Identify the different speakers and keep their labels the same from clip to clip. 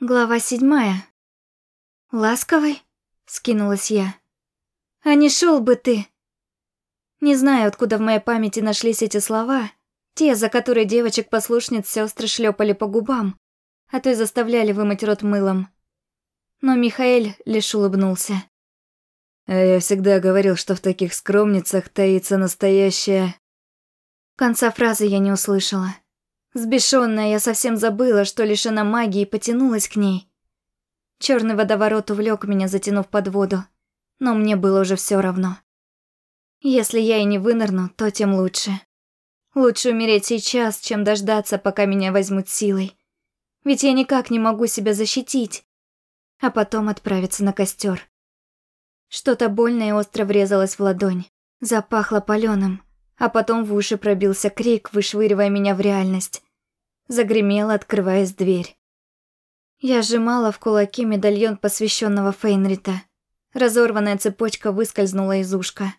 Speaker 1: Глава седьмая. «Ласковый?» — скинулась я. «А не шел бы ты!» Не знаю, откуда в моей памяти нашлись эти слова, те, за которые девочек-послушниц сестры шлепали по губам, а то и заставляли вымыть рот мылом. Но Михаэль лишь улыбнулся.
Speaker 2: А я всегда говорил, что в таких скромницах таится настоящая...
Speaker 1: Конца фразы я не услышала. Сбешенная, я совсем забыла, что лишена магии, и потянулась к ней. Черный водоворот увлек меня, затянув под воду, но мне было уже все равно. Если я и не вынырну, то тем лучше. Лучше умереть сейчас, чем дождаться, пока меня возьмут силой. Ведь я никак не могу себя защитить. А потом отправиться на костер. Что-то больное и остро врезалось в ладонь. Запахло паленым, а потом в уши пробился крик, вышвыривая меня в реальность. Загремела, открываясь дверь. Я сжимала в кулаке медальон посвященного Фейнрита. Разорванная цепочка выскользнула из ушка.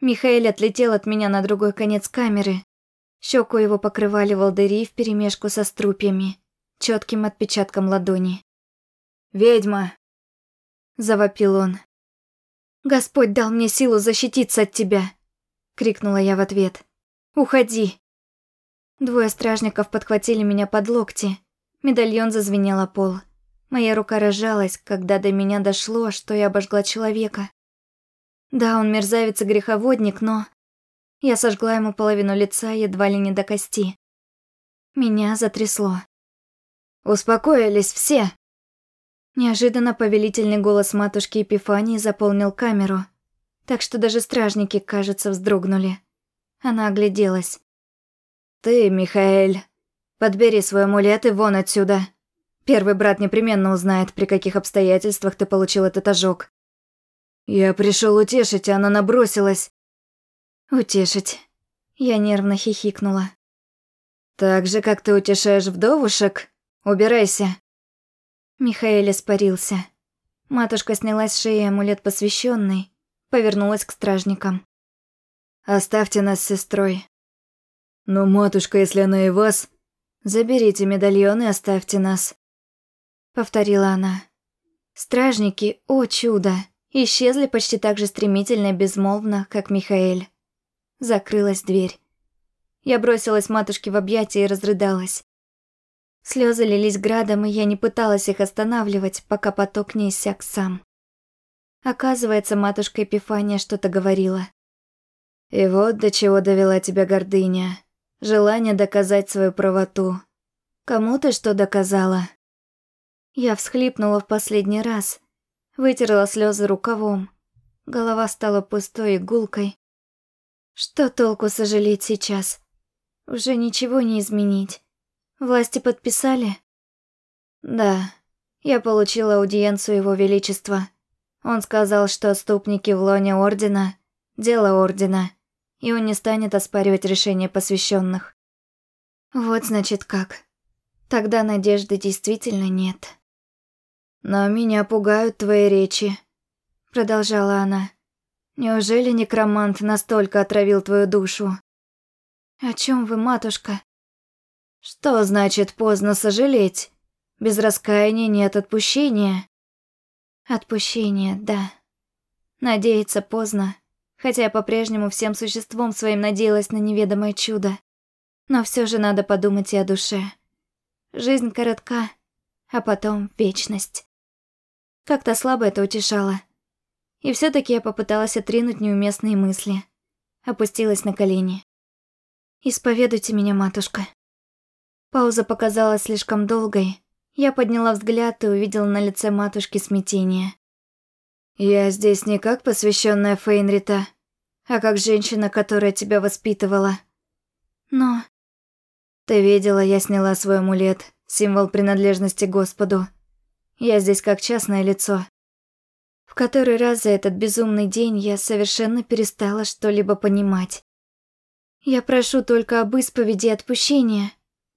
Speaker 1: Михаил отлетел от меня на другой конец камеры. Щеку его покрывали волдыри вперемешку со струпьями, четким отпечатком ладони.
Speaker 2: «Ведьма!»
Speaker 1: – завопил он. «Господь дал мне силу защититься от тебя!» – крикнула я в ответ. «Уходи!» Двое стражников подхватили меня под локти. Медальон зазвенел о пол. Моя рука разжалась, когда до меня дошло, что я обожгла человека. Да, он мерзавец и греховодник, но... Я сожгла ему половину лица едва ли не до кости. Меня затрясло.
Speaker 2: «Успокоились все!»
Speaker 1: Неожиданно повелительный голос матушки Епифании заполнил камеру, так что даже стражники, кажется, вздрогнули. Она огляделась.
Speaker 2: «Ты, Михаэль, подбери свой амулет и вон отсюда. Первый брат непременно узнает, при каких обстоятельствах ты получил этот ожог». «Я пришел утешить, а она набросилась».
Speaker 1: «Утешить». Я нервно хихикнула.
Speaker 2: «Так же, как ты утешаешь вдовушек? Убирайся».
Speaker 1: Михаил испарился. Матушка сняла с шеи амулет посвященный, повернулась к стражникам.
Speaker 2: «Оставьте нас с сестрой. «Но, матушка, если она и вас...» «Заберите медальон и оставьте нас», — повторила она.
Speaker 1: Стражники, о чудо, исчезли почти так же стремительно и безмолвно, как Михаил. Закрылась дверь. Я бросилась матушке в объятия и разрыдалась. Слезы лились градом, и я не пыталась их останавливать, пока поток не иссяк сам. Оказывается, матушка Эпифания что-то говорила.
Speaker 2: «И вот до чего довела тебя гордыня», желание доказать свою правоту. Кому ты что доказала?
Speaker 1: Я всхлипнула в последний раз, вытерла слезы рукавом. Голова стала пустой и гулкой. Что толку сожалеть сейчас? Уже ничего не изменить. Власти подписали? Да, я получила аудиенцию его величества. Он сказал, что отступники в лоне ордена – дело ордена и он не станет оспаривать решение посвященных. Вот значит как. Тогда надежды действительно нет.
Speaker 2: «Но меня пугают твои речи», — продолжала она. «Неужели некромант настолько отравил твою душу?»
Speaker 1: «О чем вы, матушка?»
Speaker 2: «Что значит поздно сожалеть? Без раскаяния нет отпущения».
Speaker 1: «Отпущение, да. Надеяться поздно хотя я по-прежнему всем существом своим надеялась на неведомое чудо. Но все же надо подумать и о душе. Жизнь коротка, а потом вечность. Как-то слабо это утешало. И все таки я попыталась отринуть неуместные мысли. Опустилась на колени. «Исповедуйте меня, матушка». Пауза показалась слишком долгой. Я подняла взгляд и увидела на лице матушки смятение.
Speaker 2: «Я здесь не как посвященная Фейнрита, а как женщина, которая тебя воспитывала.
Speaker 1: Но...
Speaker 2: Ты видела, я сняла свой амулет, символ принадлежности Господу. Я здесь как частное лицо.
Speaker 1: В который раз за этот безумный день я совершенно перестала что-либо понимать. Я прошу только об исповеди и отпущении.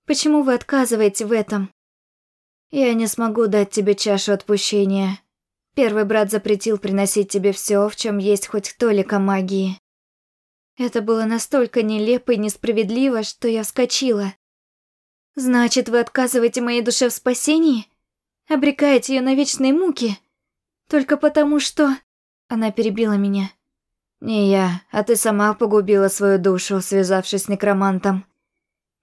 Speaker 1: Почему вы отказываете в этом?
Speaker 2: Я не смогу дать тебе чашу отпущения. Первый брат запретил приносить тебе все, в чем есть хоть толика магии.
Speaker 1: Это было настолько нелепо и несправедливо, что я вскочила. «Значит, вы отказываете моей душе в спасении? Обрекаете ее на вечные муки? Только потому, что...» Она перебила меня.
Speaker 2: «Не я, а ты сама погубила свою душу, связавшись с некромантом.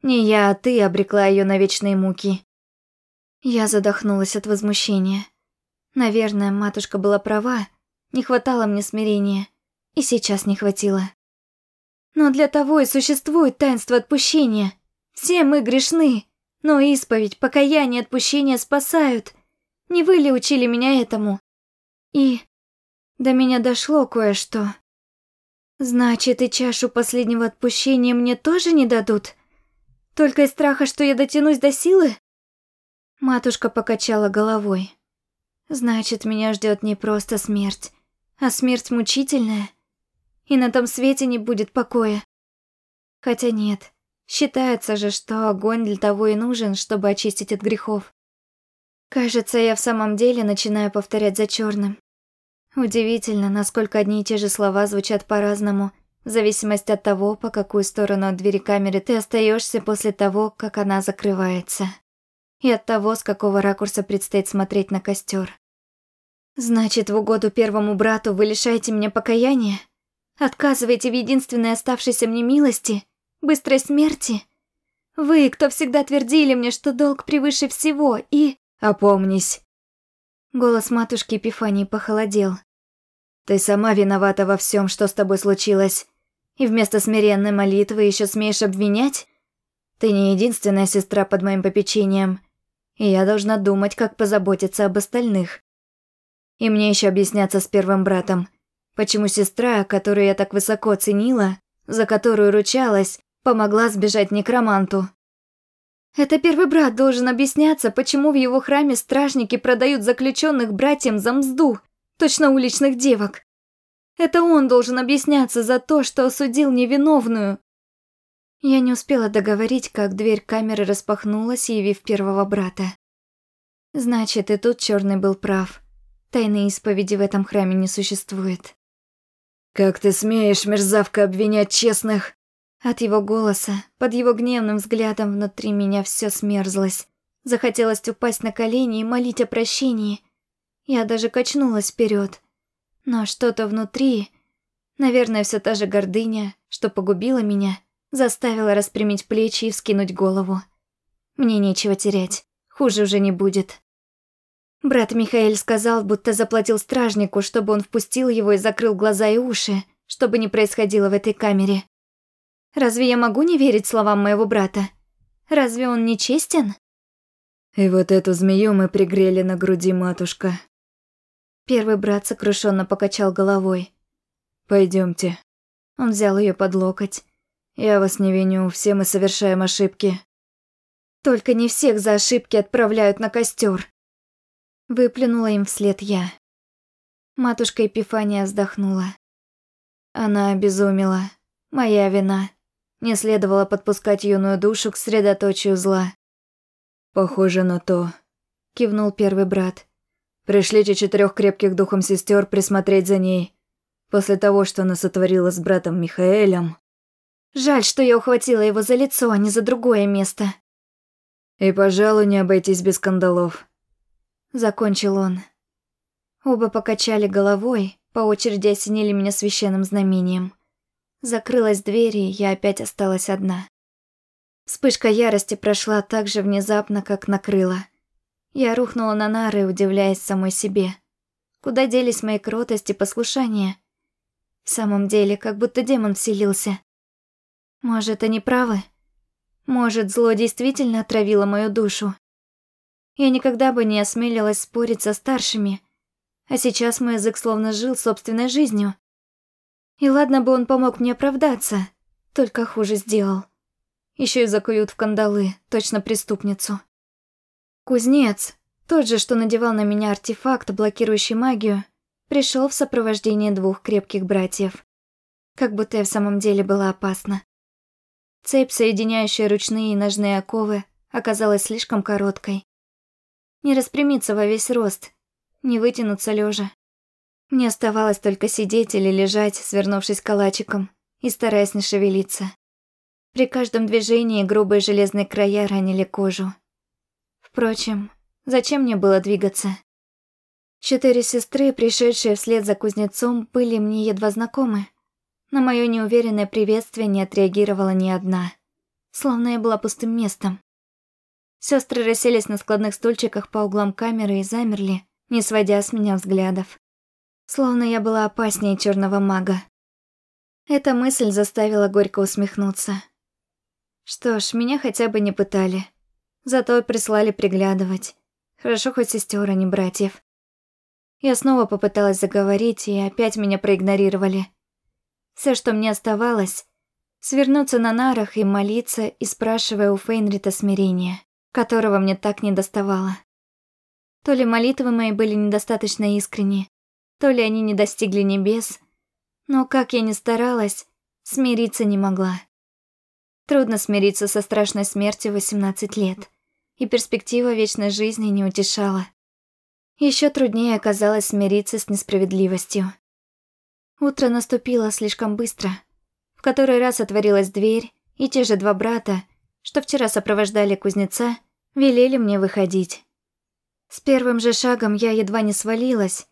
Speaker 2: Не я, а ты обрекла ее на вечные муки».
Speaker 1: Я задохнулась от возмущения. Наверное, матушка была права, не хватало мне смирения, и сейчас не хватило. Но для того и существует таинство отпущения. Все мы грешны, но исповедь, покаяние, отпущение спасают. Не вы ли учили меня этому? И до меня дошло кое-что. Значит, и чашу последнего отпущения мне тоже не дадут? Только из страха, что я дотянусь до силы? Матушка покачала головой. Значит, меня ждет не просто смерть, а смерть мучительная. И на том свете не будет покоя. Хотя нет, считается же, что огонь для того и нужен, чтобы очистить от грехов. Кажется, я в самом деле начинаю повторять за черным. Удивительно, насколько одни и те же слова звучат по-разному, в зависимости от того, по какую сторону от двери камеры ты остаешься после того, как она закрывается. И от того, с какого ракурса предстоит смотреть на костер. Значит, в угоду первому брату вы лишаете меня покаяния? Отказываете в единственной оставшейся мне милости? Быстрой смерти? Вы, кто всегда твердили мне, что долг превыше всего, и...
Speaker 2: Опомнись.
Speaker 1: Голос матушки Эпифании похолодел.
Speaker 2: Ты сама виновата во всем, что с тобой случилось. И вместо смиренной молитвы еще смеешь обвинять? Ты не единственная сестра под моим попечением. И я должна думать, как позаботиться об остальных. И мне еще объясняться с первым братом. Почему сестра, которую я так высоко ценила, за которую ручалась, помогла сбежать некроманту?
Speaker 1: Это первый брат должен объясняться, почему в его храме стражники продают заключенных братьям за мзду точно уличных девок. Это он должен объясняться за то, что осудил невиновную. Я не успела договорить, как дверь камеры распахнулась, явив первого брата. Значит, и тут черный был прав. Тайной исповеди в этом храме не существует.
Speaker 2: «Как ты смеешь, мерзавка, обвинять честных?»
Speaker 1: От его голоса, под его гневным взглядом внутри меня все смерзлось. Захотелось упасть на колени и молить о прощении, я даже качнулась вперед. Но что-то внутри, наверное, все та же гордыня, что погубила меня, заставила распрямить плечи и вскинуть голову. Мне нечего терять, хуже уже не будет. Брат Михаил сказал, будто заплатил стражнику, чтобы он впустил его и закрыл глаза и уши, чтобы не происходило в этой камере. Разве я могу не верить словам моего брата? Разве он не честен?
Speaker 2: И вот эту змею мы пригрели на груди, матушка.
Speaker 1: Первый брат сокрушенно покачал головой.
Speaker 2: Пойдемте.
Speaker 1: Он взял ее под локоть.
Speaker 2: Я вас не виню, все мы совершаем ошибки.
Speaker 1: Только не всех за ошибки отправляют на костер. Выплюнула им вслед я. Матушка Эпифания вздохнула.
Speaker 2: Она обезумела. Моя вина. Не следовало подпускать юную душу к средоточию зла. Похоже на то, кивнул первый брат. Пришлите четырех крепких духом сестер присмотреть за ней. После того, что она сотворила с братом Михаэлем.
Speaker 1: Жаль, что я ухватила его за лицо, а не за другое место.
Speaker 2: И, пожалуй, не обойтись без скандалов.
Speaker 1: Закончил он. Оба покачали головой, по очереди осенили меня священным знамением. Закрылась дверь, и я опять осталась одна. Вспышка ярости прошла так же внезапно, как накрыла. Я рухнула на нары, удивляясь самой себе. Куда делись мои кротость и послушание? В самом деле, как будто демон вселился. Может, они правы? Может, зло действительно отравило мою душу? Я никогда бы не осмелилась спорить со старшими, а сейчас мой язык словно жил собственной жизнью. И ладно бы он помог мне оправдаться, только хуже сделал. Еще и закуют в кандалы, точно преступницу. Кузнец, тот же, что надевал на меня артефакт, блокирующий магию, пришел в сопровождении двух крепких братьев. Как будто я в самом деле была опасна. Цепь, соединяющая ручные и ножные оковы, оказалась слишком короткой. Не распрямиться во весь рост, не вытянуться лежа. Мне оставалось только сидеть или лежать, свернувшись калачиком и стараясь не шевелиться. При каждом движении грубые железные края ранили кожу. Впрочем, Зачем мне было двигаться? Четыре сестры, пришедшие вслед за кузнецом, были мне едва знакомы. На мое неуверенное приветствие не отреагировала ни одна. Словно я была пустым местом. Сестры расселись на складных стульчиках по углам камеры и замерли, не сводя с меня взглядов. Словно я была опаснее черного мага. Эта мысль заставила горько усмехнуться. Что ж, меня хотя бы не пытали. Зато прислали приглядывать. Хорошо хоть сестер, а не братьев. Я снова попыталась заговорить, и опять меня проигнорировали. Все, что мне оставалось, свернуться на нарах и молиться, и спрашивая у Фейнрита смирения, которого мне так не доставало. То ли молитвы мои были недостаточно искренни, то ли они не достигли небес, но как я ни старалась, смириться не могла. Трудно смириться со страшной смертью в 18 лет, и перспектива вечной жизни не утешала. Еще труднее оказалось смириться с несправедливостью. Утро наступило слишком быстро. В который раз отворилась дверь, и те же два брата, что вчера сопровождали кузнеца, велели мне выходить. С первым же шагом я едва не свалилась,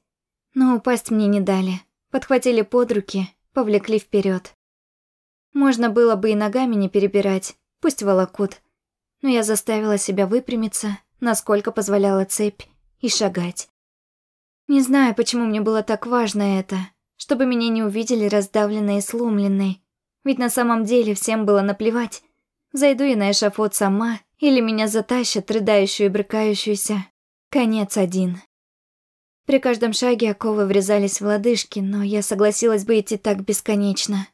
Speaker 1: но упасть мне не дали. Подхватили под руки, повлекли вперед. Можно было бы и ногами не перебирать, пусть волокут. Но я заставила себя выпрямиться, насколько позволяла цепь, и шагать. Не знаю, почему мне было так важно это, чтобы меня не увидели раздавленной и сломленной. Ведь на самом деле всем было наплевать. Зайду я на эшафот сама, или меня затащат, рыдающую и брыкающуюся. Конец один. При каждом шаге оковы врезались в лодыжки, но я согласилась бы идти так бесконечно.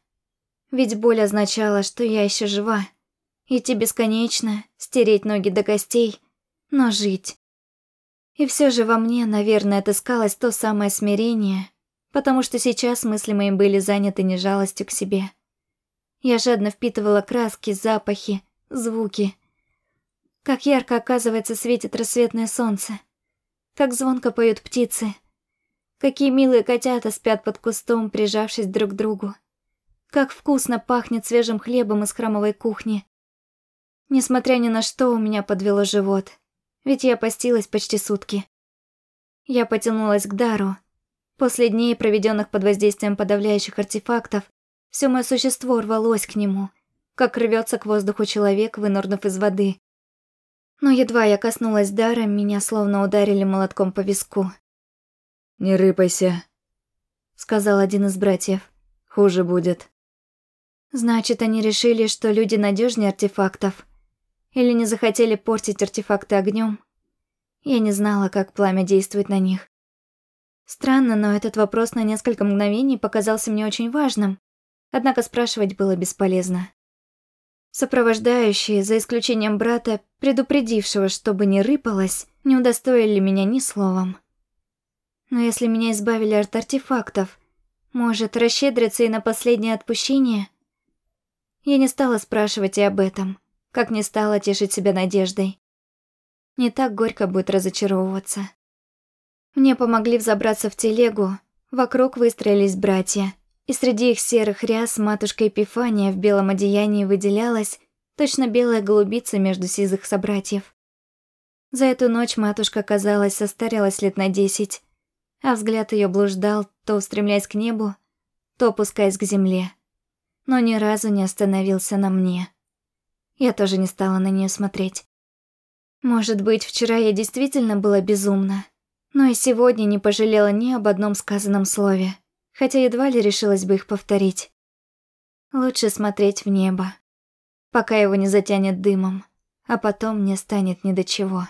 Speaker 1: Ведь боль означала, что я еще жива. Идти бесконечно, стереть ноги до костей, но жить. И все же во мне, наверное, отыскалось то самое смирение, потому что сейчас мысли мои были заняты не жалостью к себе. Я жадно впитывала краски, запахи, звуки. Как ярко, оказывается, светит рассветное солнце. Как звонко поют птицы. Какие милые котята спят под кустом, прижавшись друг к другу. Как вкусно пахнет свежим хлебом из храмовой кухни. Несмотря ни на что, у меня подвело живот. Ведь я постилась почти сутки. Я потянулась к дару. После дней, проведенных под воздействием подавляющих артефактов, все мое существо рвалось к нему, как рвется к воздуху человек, вынырнув из воды. Но едва я коснулась дара, меня словно ударили молотком по виску.
Speaker 2: «Не рыпайся», — сказал один из братьев. «Хуже будет».
Speaker 1: Значит, они решили, что люди надежнее артефактов. Или не захотели портить артефакты огнем. Я не знала, как пламя действует на них. Странно, но этот вопрос на несколько мгновений показался мне очень важным. Однако спрашивать было бесполезно. Сопровождающие, за исключением брата, предупредившего, чтобы не рыпалось, не удостоили меня ни словом. Но если меня избавили от артефактов, может, расщедриться и на последнее отпущение? Я не стала спрашивать и об этом, как не стала тешить себя надеждой. Не так горько будет разочаровываться. Мне помогли взобраться в телегу, вокруг выстроились братья — и среди их серых ряс матушка Эпифания в белом одеянии выделялась, точно белая голубица между сизых собратьев. За эту ночь матушка, казалось, состарилась лет на десять, а взгляд ее блуждал, то устремляясь к небу, то опускаясь к земле. Но ни разу не остановился на мне. Я тоже не стала на нее смотреть. Может быть, вчера я действительно была безумна, но и сегодня не пожалела ни об одном сказанном слове хотя едва ли решилась бы их повторить. Лучше смотреть в небо, пока его не затянет дымом, а потом мне станет ни до чего.